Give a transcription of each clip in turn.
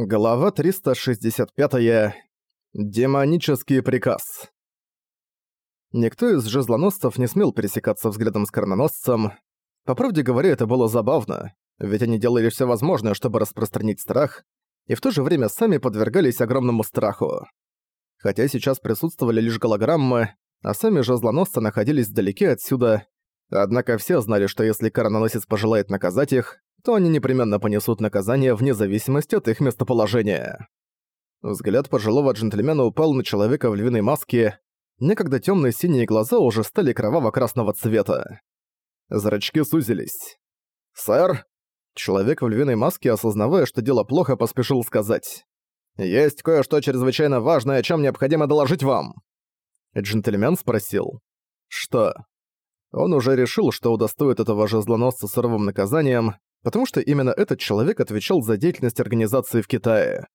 Глава 365. -я. Демонический приказ. Никто из жезлоносцев не смел пересекаться взглядом с корононосцем. По правде говоря, это было забавно, ведь они делали все возможное, чтобы распространить страх, и в то же время сами подвергались огромному страху. Хотя сейчас присутствовали лишь голограммы, а сами жезлоносцы находились вдалеке отсюда, однако все знали, что если корононосец пожелает наказать их, то они непременно понесут наказание вне зависимости от их местоположения. Взгляд пожилого джентльмена упал на человека в львиной маске. Некогда темные синие глаза уже стали кроваво-красного цвета. Зрачки сузились. «Сэр!» Человек в львиной маске, осознавая, что дело плохо, поспешил сказать. «Есть кое-что чрезвычайно важное, о чем необходимо доложить вам!» Джентльмен спросил. «Что?» Он уже решил, что удостоит этого же злоносца суровым наказанием, потому что именно этот человек отвечал за деятельность организации в Китае.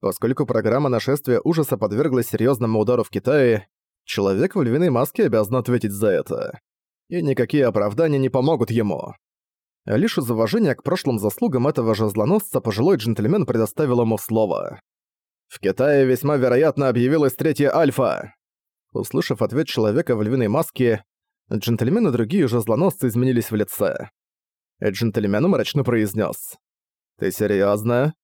Поскольку программа нашествия ужаса подверглась серьезному удару в Китае, человек в львиной маске обязан ответить за это. И никакие оправдания не помогут ему. Лишь из уважения к прошлым заслугам этого же злоносца пожилой джентльмен предоставил ему слово. «В Китае весьма вероятно объявилась третья Альфа!» Услышав ответ человека в львиной маске, джентльмены и другие же злоносцы изменились в лице. Джентльмен мрачно произнес: «Ты серьезно?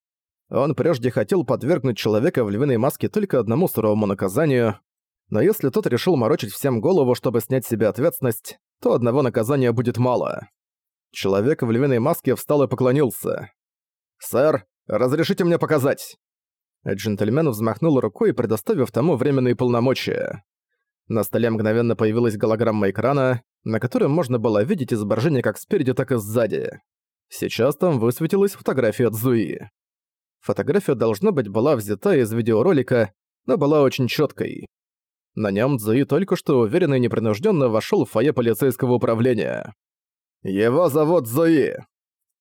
Он прежде хотел подвергнуть человека в львиной маске только одному суровому наказанию, но если тот решил морочить всем голову, чтобы снять с себя ответственность, то одного наказания будет мало. Человек в львиной маске встал и поклонился. «Сэр, разрешите мне показать?» Джентльмен взмахнул рукой, предоставив тому временные полномочия. На столе мгновенно появилась голограмма экрана, на котором можно было видеть изображение как спереди, так и сзади. Сейчас там высветилась фотография Цзуи. Фотография, должно быть, была взята из видеоролика, но была очень четкой. На нем Цзуи только что уверенно и непринужденно вошел в фойе полицейского управления. «Его зовут Цзуи!»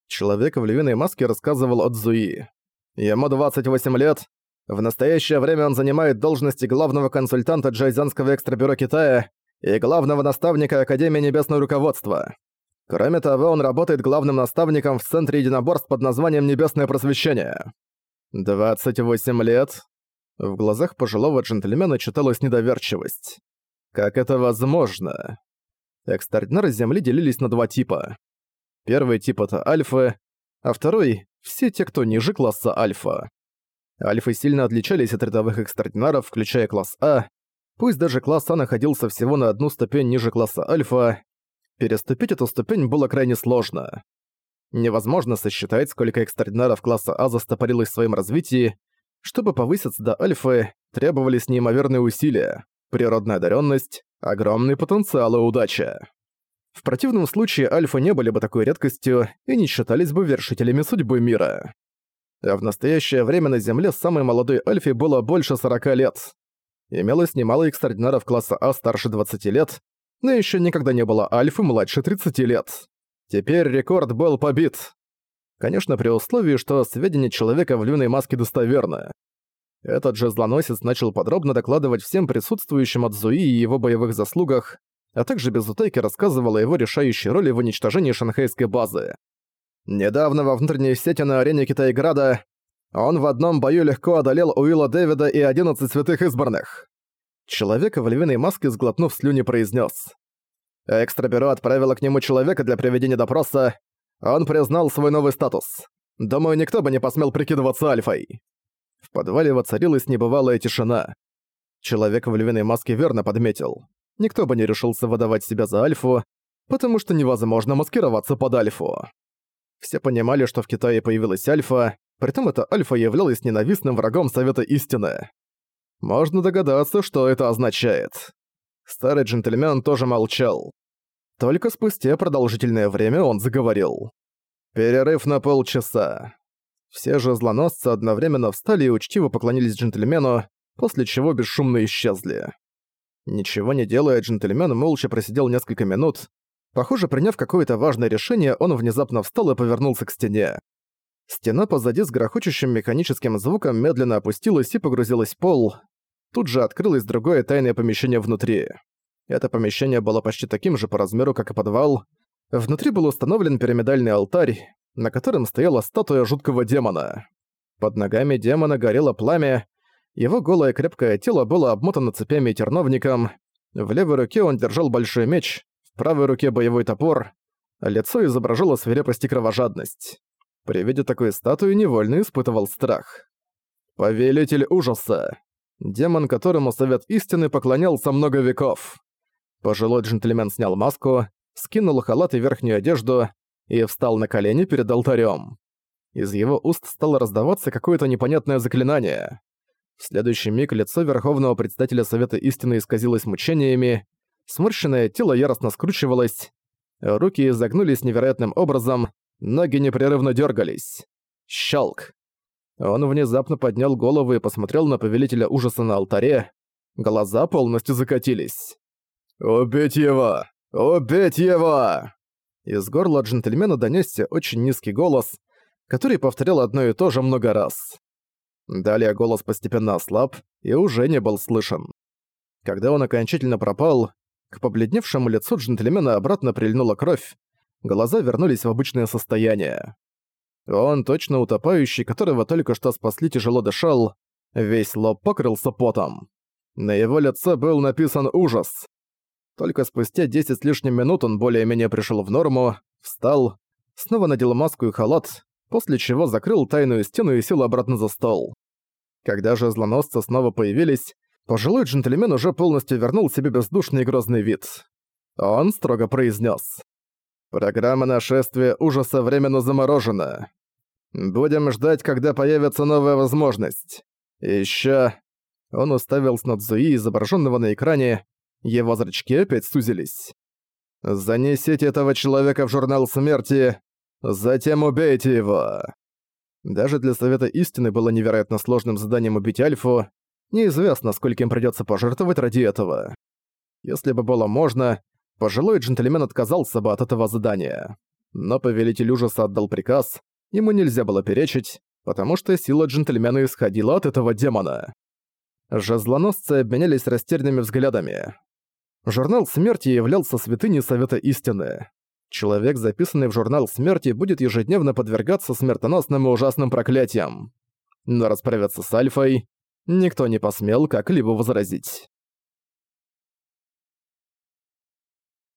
Человек в львиной маске рассказывал о Цзуи. Ему 28 лет, в настоящее время он занимает должности главного консультанта Джайзанского экстрабюро Китая и главного наставника Академии Небесного Руководства. Кроме того, он работает главным наставником в Центре единоборств под названием Небесное Просвещение. 28 лет. В глазах пожилого джентльмена читалась недоверчивость. Как это возможно? Экстраординары Земли делились на два типа. Первый тип — это альфы, а второй — все те, кто ниже класса альфа. Альфы сильно отличались от рядовых экстраординаров, включая класс А. Пусть даже класс А находился всего на одну ступень ниже класса Альфа, переступить эту ступень было крайне сложно. Невозможно сосчитать, сколько экстраординаров класса А застопорилось в своем развитии. Чтобы повыситься до Альфы, требовались неимоверные усилия, природная одаренность, огромный потенциал и удача. В противном случае Альфа не были бы такой редкостью и не считались бы вершителями судьбы мира в настоящее время на Земле самой молодой Альфе было больше 40 лет. Имелось немало экстраординаров класса А старше 20 лет, но еще никогда не было Альфы младше 30 лет. Теперь рекорд был побит. Конечно, при условии, что сведения человека в львиной маске достоверны. Этот же злоносец начал подробно докладывать всем присутствующим от Зуи и его боевых заслугах, а также без утайки рассказывал о его решающей роли в уничтожении шанхайской базы. Недавно во внутренней сети на арене Китайграда он в одном бою легко одолел Уилла Дэвида и 11 святых избранных. Человек в львиной маске, сглотнув слюни, произнес: Экстрабюро отправило к нему человека для проведения допроса. Он признал свой новый статус. Думаю, никто бы не посмел прикидываться альфой. В подвале воцарилась небывалая тишина. Человек в львиной маске верно подметил. Никто бы не решился выдавать себя за альфу, потому что невозможно маскироваться под альфу. Все понимали, что в Китае появилась Альфа, притом эта Альфа являлась ненавистным врагом Совета Истины. Можно догадаться, что это означает. Старый джентльмен тоже молчал. Только спустя продолжительное время он заговорил. Перерыв на полчаса. Все же злоносцы одновременно встали и учтиво поклонились джентльмену, после чего бесшумно исчезли. Ничего не делая, джентльмен молча просидел несколько минут, Похоже, приняв какое-то важное решение, он внезапно встал и повернулся к стене. Стена позади с грохочущим механическим звуком медленно опустилась и погрузилась в пол. Тут же открылось другое тайное помещение внутри. Это помещение было почти таким же по размеру, как и подвал. Внутри был установлен пирамидальный алтарь, на котором стояла статуя жуткого демона. Под ногами демона горело пламя, его голое крепкое тело было обмотано цепями и терновником, в левой руке он держал большой меч, правой руке боевой топор, а лицо изображало свирепость и кровожадность. При виде такой статуи невольно испытывал страх. Повелитель ужаса. Демон, которому Совет Истины поклонялся много веков. Пожилой джентльмен снял маску, скинул халат и верхнюю одежду и встал на колени перед алтарем. Из его уст стало раздаваться какое-то непонятное заклинание. В следующий миг лицо Верховного Представителя Совета Истины исказилось мучениями, сморщенное тело яростно скручивалось, руки изогнулись невероятным образом, ноги непрерывно дергались. Щелк. Он внезапно поднял голову и посмотрел на Повелителя Ужаса на алтаре. Глаза полностью закатились. «Убить его! Убить его!» Из горла джентльмена донесся очень низкий голос, который повторял одно и то же много раз. Далее голос постепенно ослаб и уже не был слышен. Когда он окончательно пропал, к побледневшему лицу джентльмена обратно прильнула кровь, глаза вернулись в обычное состояние. Он, точно утопающий, которого только что спасли, тяжело дышал, весь лоб покрылся потом. На его лице был написан ужас. Только спустя 10 с лишним минут он более-менее пришел в норму, встал, снова надел маску и халат, после чего закрыл тайную стену и сел обратно за стол. Когда же злоносцы снова появились, пожилой джентльмен уже полностью вернул себе бездушный и грозный вид. Он строго произнес: «Программа нашествия ужаса временно заморожена. Будем ждать, когда появится новая возможность. И ещё...» Он уставился на Цзуи, изображённого на экране, его зрачки опять сузились. «Занесите этого человека в журнал смерти, затем убейте его!» Даже для Совета Истины было невероятно сложным заданием убить Альфу, неизвестно, сколько им придётся пожертвовать ради этого. Если бы было можно, пожилой джентльмен отказался бы от этого задания. Но Повелитель Ужаса отдал приказ, ему нельзя было перечить, потому что сила джентльмена исходила от этого демона. Жезлоносцы обменялись растерянными взглядами. Журнал смерти являлся святыней Совета Истины. Человек, записанный в журнал смерти, будет ежедневно подвергаться смертоносным и ужасным проклятиям. Но расправиться с Альфой никто не посмел как-либо возразить.